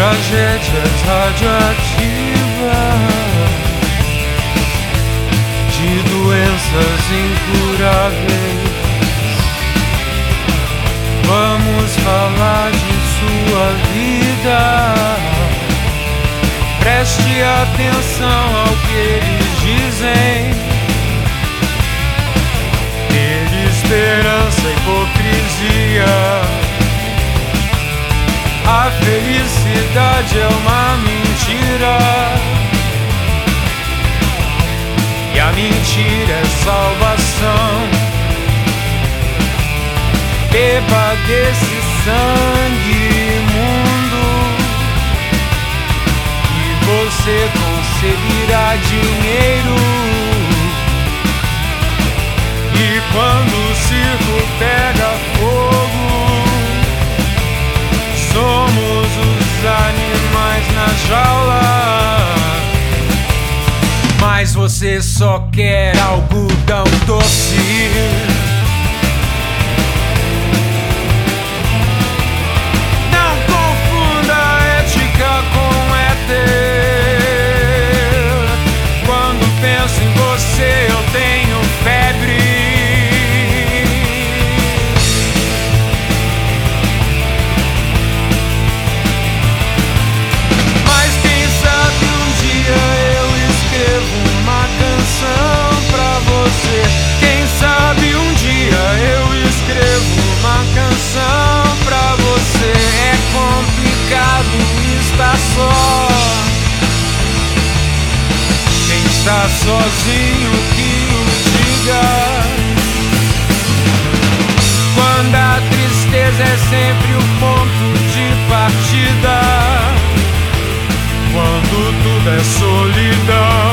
tragédias radioativas de doenças incuráveis. Vamos falar de sua vida. Preste atenção ao que eles dizem. Ter esperança, hipocrisia. A felicidade é uma mentira. E a mentira é salvação. Beba desse sangue imundo E você conseguirá dinheiro E quando o circo você só quer algodão doce está sozinho que o diga. Quando a tristeza é sempre o ponto de partida. Quando tudo é solidão.